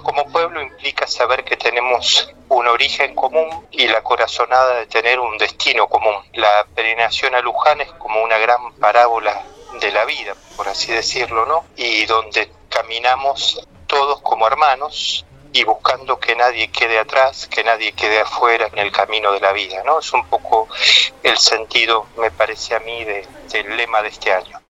como pueblo implica saber que tenemos un origen común y la corazonada de tener un destino común. La peregrinación a Luján es como una gran parábola de la vida, por así decirlo, ¿no? Y donde caminamos todos como hermanos y buscando que nadie quede atrás, que nadie quede afuera en el camino de la vida, ¿no? Es un poco el sentido, me parece a mí, del lema de este año.